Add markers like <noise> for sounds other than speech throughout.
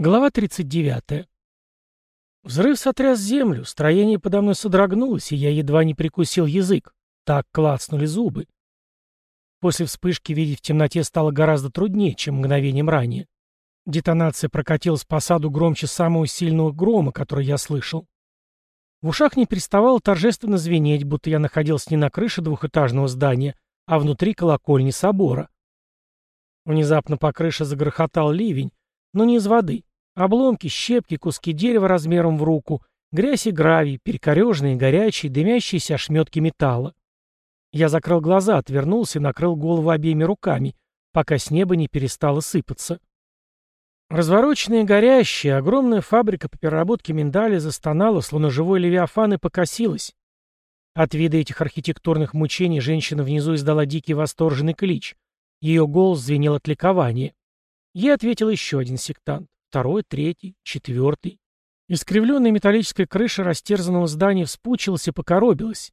Глава 39. Взрыв сотряс землю, строение подо мной содрогнулось, и я едва не прикусил язык. Так клацнули зубы. После вспышки видеть в темноте стало гораздо труднее, чем мгновением ранее. Детонация прокатилась по саду громче самого сильного грома, который я слышал. В ушах не переставало торжественно звенеть, будто я находился не на крыше двухэтажного здания, а внутри колокольни собора. Внезапно по крыше загрохотал ливень, но не из воды. Обломки, щепки, куски дерева размером в руку, грязь и гравий, перекореженные, горячие, дымящиеся ошметки металла. Я закрыл глаза, отвернулся и накрыл голову обеими руками, пока с неба не перестало сыпаться. Развороченная и горящая, огромная фабрика по переработке миндаля застонала, словно живой левиафан, и покосилась. От вида этих архитектурных мучений женщина внизу издала дикий восторженный клич. Ее голос звенел от ликования. Ей ответил еще один сектант второй, третий, четвертый. Искривленная металлическая крыша растерзанного здания вспучилась и покоробилась.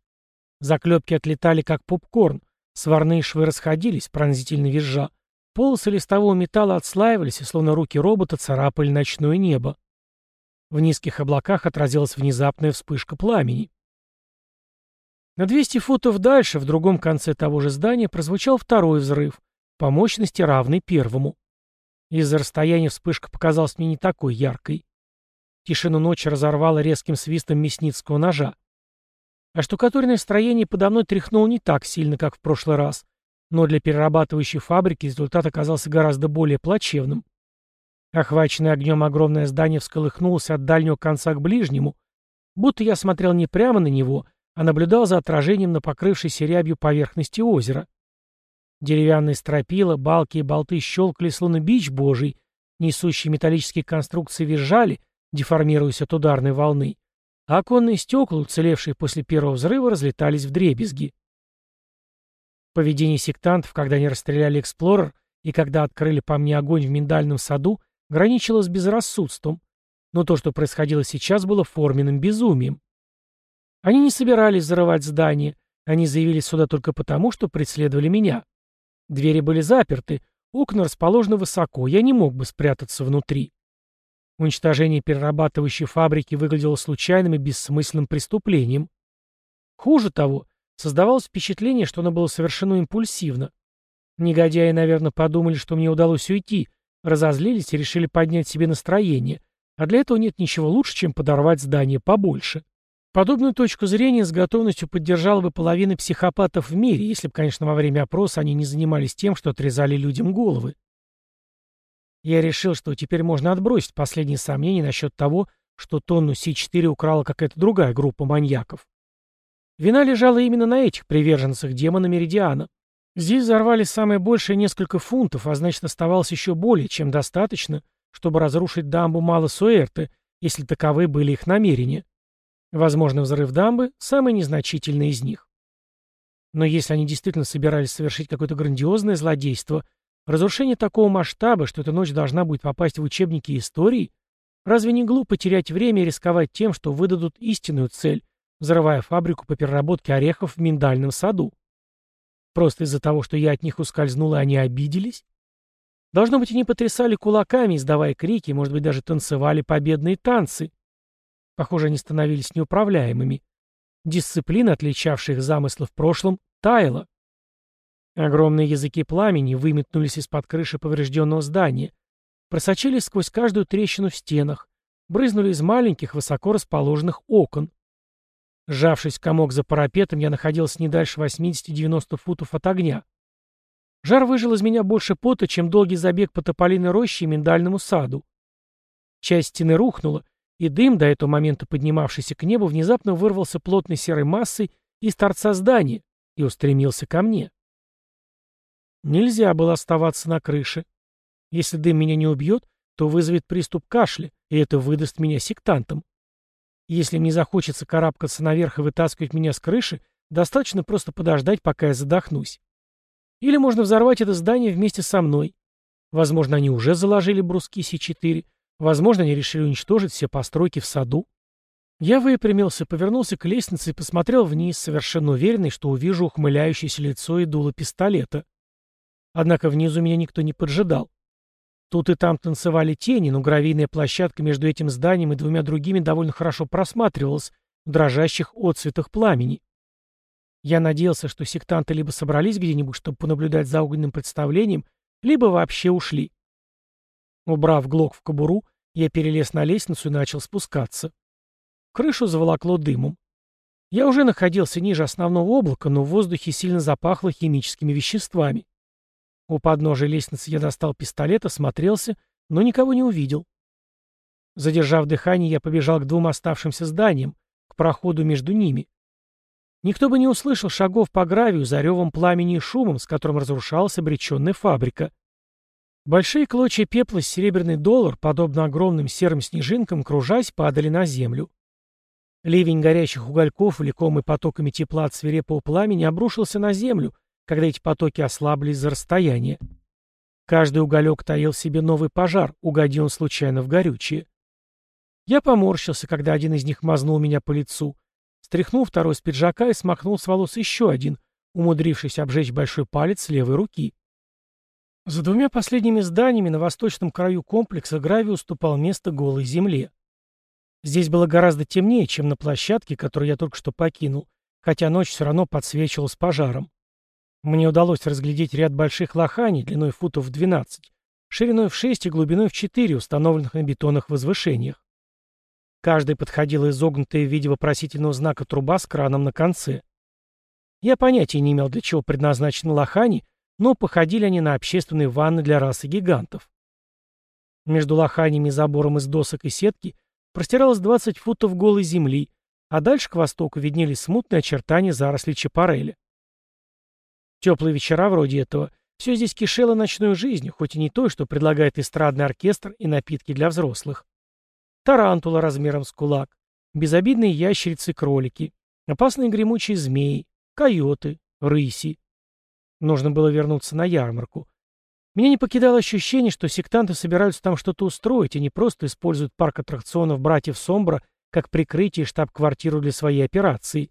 Заклепки отлетали, как попкорн, сварные швы расходились, пронзительно визжа. Полосы листового металла отслаивались, и словно руки робота царапали ночное небо. В низких облаках отразилась внезапная вспышка пламени. На 200 футов дальше, в другом конце того же здания, прозвучал второй взрыв, по мощности равный первому. Из-за расстояния вспышка показалась мне не такой яркой. Тишину ночи разорвало резким свистом мясницкого ножа. А штукатурное строение подо мной тряхнуло не так сильно, как в прошлый раз, но для перерабатывающей фабрики результат оказался гораздо более плачевным. Охваченное огнем огромное здание всколыхнулось от дальнего конца к ближнему, будто я смотрел не прямо на него, а наблюдал за отражением на покрывшейся рябью поверхности озера. Деревянные стропила, балки и болты щелкали, словно бич божий, несущие металлические конструкции визжали, деформируясь от ударной волны, оконные стекла, уцелевшие после первого взрыва, разлетались в дребезги. Поведение сектантов, когда они расстреляли «Эксплорер» и когда открыли по мне огонь в миндальном саду, граничило с безрассудством, но то, что происходило сейчас, было форменным безумием. Они не собирались взрывать здание, они заявились сюда только потому, что преследовали меня. Двери были заперты, окна расположены высоко, я не мог бы спрятаться внутри. Уничтожение перерабатывающей фабрики выглядело случайным и бессмысленным преступлением. Хуже того, создавалось впечатление, что оно было совершено импульсивно. Негодяи, наверное, подумали, что мне удалось уйти, разозлились и решили поднять себе настроение, а для этого нет ничего лучше, чем подорвать здание побольше. Подобную точку зрения с готовностью поддержала бы половина психопатов в мире, если бы, конечно, во время опроса они не занимались тем, что отрезали людям головы. Я решил, что теперь можно отбросить последние сомнения насчет того, что тонну С4 украла какая-то другая группа маньяков. Вина лежала именно на этих приверженцах демона Меридиана. Здесь взорвали самое большее несколько фунтов, а значит оставалось еще более чем достаточно, чтобы разрушить дамбу Мало-Суэрте, если таковы были их намерения. Возможно, взрыв дамбы – самый незначительный из них. Но если они действительно собирались совершить какое-то грандиозное злодейство, разрушение такого масштаба, что эта ночь должна будет попасть в учебники истории, разве не глупо терять время и рисковать тем, что выдадут истинную цель, взрывая фабрику по переработке орехов в миндальном саду? Просто из-за того, что я от них ускользнул, и они обиделись? Должно быть, они потрясали кулаками, издавая крики, может быть, даже танцевали победные танцы. Похоже, они становились неуправляемыми. Дисциплина, отличавшая их замыслы в прошлом, таяла. Огромные языки пламени выметнулись из-под крыши поврежденного здания, просочились сквозь каждую трещину в стенах, брызнули из маленьких, высоко расположенных окон. Сжавшись в комок за парапетом, я находился не дальше 80-90 футов от огня. Жар выжил из меня больше пота, чем долгий забег по тополиной роще и миндальному саду. Часть стены рухнула, и дым, до этого момента поднимавшийся к небу, внезапно вырвался плотной серой массой из торца здания и устремился ко мне. Нельзя было оставаться на крыше. Если дым меня не убьет, то вызовет приступ кашля, и это выдаст меня сектантам. Если мне захочется карабкаться наверх и вытаскивать меня с крыши, достаточно просто подождать, пока я задохнусь. Или можно взорвать это здание вместе со мной. Возможно, они уже заложили бруски С4, Возможно, они решили уничтожить все постройки в саду. Я выпрямился, повернулся к лестнице и посмотрел вниз, совершенно уверенный, что увижу ухмыляющееся лицо и дуло пистолета. Однако внизу меня никто не поджидал. Тут и там танцевали тени, но гравийная площадка между этим зданием и двумя другими довольно хорошо просматривалась в дрожащих отцветах пламени. Я надеялся, что сектанты либо собрались где-нибудь, чтобы понаблюдать за огненным представлением, либо вообще ушли. Убрав глок в кобуру, я перелез на лестницу и начал спускаться. Крышу заволокло дымом. Я уже находился ниже основного облака, но в воздухе сильно запахло химическими веществами. У подножия лестницы я достал пистолет, осмотрелся, но никого не увидел. Задержав дыхание, я побежал к двум оставшимся зданиям, к проходу между ними. Никто бы не услышал шагов по гравию за ревом пламени и шумом, с которым разрушалась обреченная фабрика. Большие клочья пепла с серебряный доллар, подобно огромным серым снежинкам, кружась, падали на землю. Ливень горящих угольков, влекомый потоками тепла от свирепого пламени, обрушился на землю, когда эти потоки ослабли из-за расстояния. Каждый уголек таил себе новый пожар, угодил он случайно в горючее. Я поморщился, когда один из них мазнул меня по лицу, Стряхнул второй с пиджака и смахнул с волос еще один, умудрившись обжечь большой палец левой руки. За двумя последними зданиями на восточном краю комплекса Грави уступал место голой земле. Здесь было гораздо темнее, чем на площадке, которую я только что покинул, хотя ночь все равно подсвечивалась пожаром. Мне удалось разглядеть ряд больших лоханий длиной футов в 12, шириной в 6 и глубиной в 4, установленных на бетонных возвышениях. Каждый подходила изогнутая в виде вопросительного знака труба с краном на конце. Я понятия не имел, для чего предназначены лохани, но походили они на общественные ванны для расы гигантов. Между лоханями и забором из досок и сетки простиралось 20 футов голой земли, а дальше к востоку виднелись смутные очертания зарослей чапареля. Теплые вечера вроде этого все здесь кишело ночной жизнью, хоть и не той, что предлагает эстрадный оркестр и напитки для взрослых тарантула размером с кулак, безобидные ящерицы-кролики, опасные гремучие змеи, койоты, рыси. Нужно было вернуться на ярмарку. Меня не покидало ощущение, что сектанты собираются там что-то устроить, и не просто используют парк аттракционов братьев Сомбра как прикрытие и штаб-квартиру для своей операции.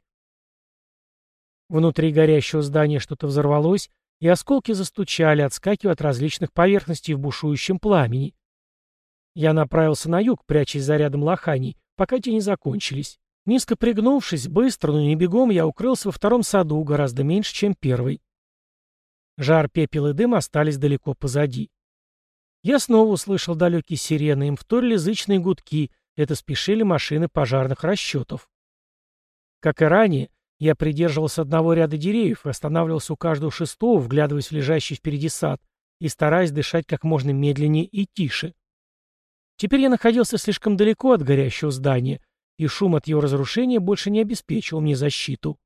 Внутри горящего здания что-то взорвалось, и осколки застучали, отскакивая от различных поверхностей в бушующем пламени. Я направился на юг, прячась за рядом лоханий, пока те не закончились. Низко пригнувшись, быстро, но не бегом, я укрылся во втором саду, гораздо меньше, чем первый. Жар, пепел и дым остались далеко позади. Я снова услышал далекие сирены, им вторили зычные гудки, это спешили машины пожарных расчетов. Как и ранее, я придерживался одного ряда деревьев и останавливался у каждого шестого, вглядываясь в лежащий впереди сад и стараясь дышать как можно медленнее и тише. Теперь я находился слишком далеко от горящего здания, и шум от его разрушения больше не обеспечивал мне защиту.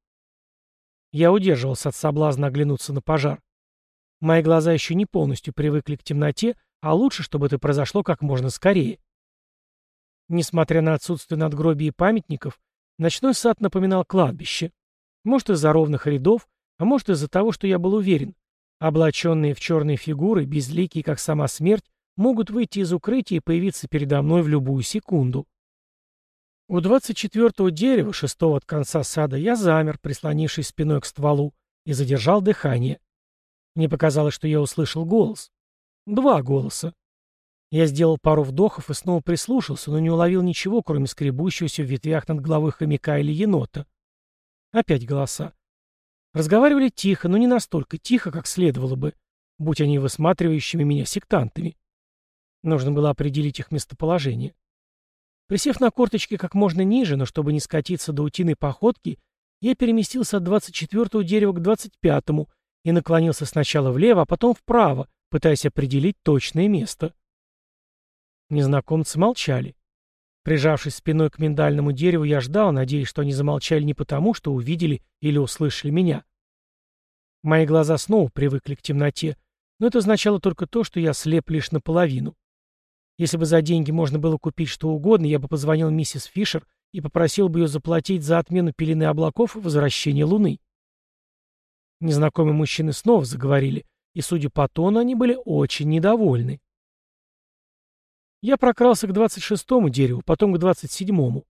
Я удерживался от соблазна оглянуться на пожар. Мои глаза еще не полностью привыкли к темноте, а лучше, чтобы это произошло как можно скорее. Несмотря на отсутствие надгробий и памятников, ночной сад напоминал кладбище. Может, из-за ровных рядов, а может, из-за того, что я был уверен. Облаченные в черные фигуры, безликие, как сама смерть, могут выйти из укрытия и появиться передо мной в любую секунду. У 24-го дерева, шестого от конца сада, я замер, прислонившись спиной к стволу, и задержал дыхание. Мне показалось, что я услышал голос. Два голоса. Я сделал пару вдохов и снова прислушался, но не уловил ничего, кроме скребущегося в ветвях над головой хомяка или енота. Опять голоса. Разговаривали тихо, но не настолько тихо, как следовало бы, будь они высматривающими меня сектантами. Нужно было определить их местоположение. Присев на корточки как можно ниже, но чтобы не скатиться до утиной походки, я переместился от 24-го дерева к 25-му и наклонился сначала влево, а потом вправо, пытаясь определить точное место. Незнакомцы молчали. Прижавшись спиной к миндальному дереву, я ждал, надеясь, что они замолчали не потому, что увидели или услышали меня. Мои глаза снова привыкли к темноте, но это означало только то, что я слеп лишь наполовину. Если бы за деньги можно было купить что угодно, я бы позвонил миссис Фишер и попросил бы ее заплатить за отмену пелены облаков и возвращение Луны. Незнакомые мужчины снова заговорили, и, судя по тону, они были очень недовольны. Я прокрался к 26-му дереву, потом к 27-му.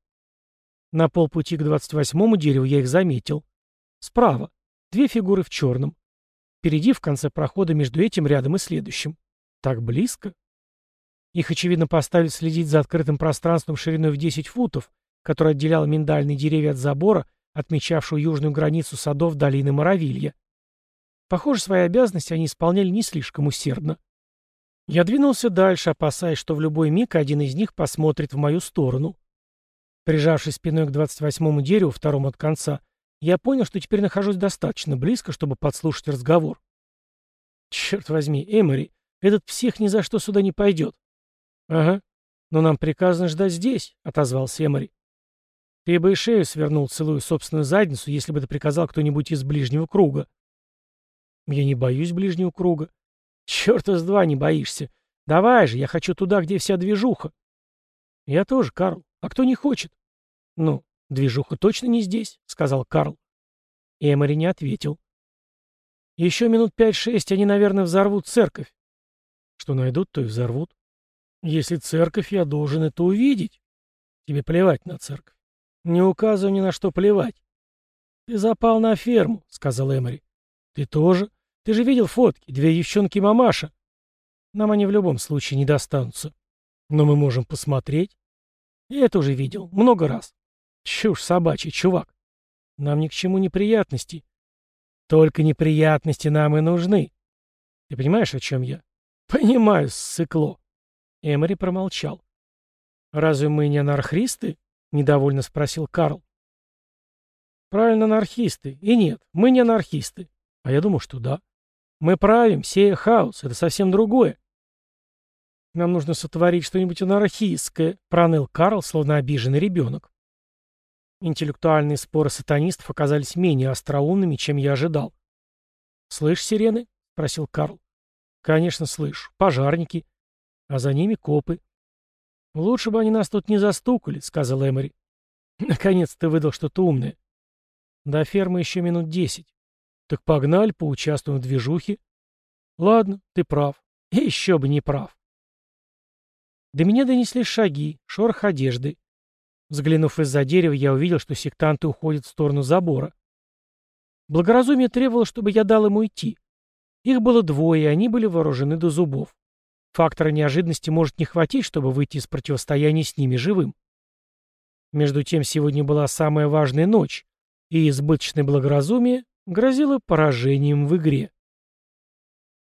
На полпути к 28-му дереву я их заметил. Справа. Две фигуры в черном. Впереди, в конце прохода между этим рядом и следующим. Так близко. Их, очевидно, поставили следить за открытым пространством шириной в 10 футов, которое отделяло миндальные деревья от забора, отмечавшего южную границу садов долины Моровилья. Похоже, свои обязанности они исполняли не слишком усердно. Я двинулся дальше, опасаясь, что в любой миг один из них посмотрит в мою сторону. Прижавшись спиной к 28-му дереву, второму от конца, я понял, что теперь нахожусь достаточно близко, чтобы подслушать разговор. «Черт возьми, Эмори, этот псих ни за что сюда не пойдет». «Ага, но нам приказано ждать здесь», — отозвался Эмори. «Ты бы и шею свернул, целую собственную задницу, если бы это приказал кто-нибудь из ближнего круга». «Я не боюсь ближнего круга». «Черта с два не боишься. Давай же, я хочу туда, где вся движуха». «Я тоже, Карл. А кто не хочет?» «Ну, движуха точно не здесь», — сказал Карл. Эмори не ответил. «Еще минут пять-шесть они, наверное, взорвут церковь». «Что найдут, то и взорвут». «Если церковь, я должен это увидеть». «Тебе плевать на церковь». «Не указывай ни на что плевать». «Ты запал на ферму», — сказал Эмори. «Ты тоже? Ты же видел фотки, две девчонки-мамаша». «Нам они в любом случае не достанутся». «Но мы можем посмотреть». «Я это уже видел, много раз». Чушь собачий, чувак. Нам ни к чему неприятности. Только неприятности нам и нужны. Ты понимаешь, о чем я? Понимаю, ссыкло. Эмори промолчал. Разве мы не анархисты? Недовольно спросил Карл. Правильно, анархисты. И нет, мы не анархисты. А я думал, что да. Мы правим, сея хаос. Это совсем другое. Нам нужно сотворить что-нибудь анархистское, проныл Карл, словно обиженный ребенок. Интеллектуальные споры сатанистов оказались менее остроумными, чем я ожидал. «Слышь, сирены?» — спросил Карл. «Конечно, слышу. Пожарники. А за ними копы». «Лучше бы они нас тут не застукали», — сказал Эмори. <laughs> «Наконец ты выдал что-то умное». «До фермы еще минут десять». «Так погнали, поучаствуем в движухе». «Ладно, ты прав. И еще бы не прав». До меня донесли шаги, шорох одежды. Взглянув из-за дерева, я увидел, что сектанты уходят в сторону забора. Благоразумие требовало, чтобы я дал ему идти. Их было двое, и они были вооружены до зубов. Фактора неожиданности может не хватить, чтобы выйти из противостояния с ними живым. Между тем, сегодня была самая важная ночь, и избыточное благоразумие грозило поражением в игре.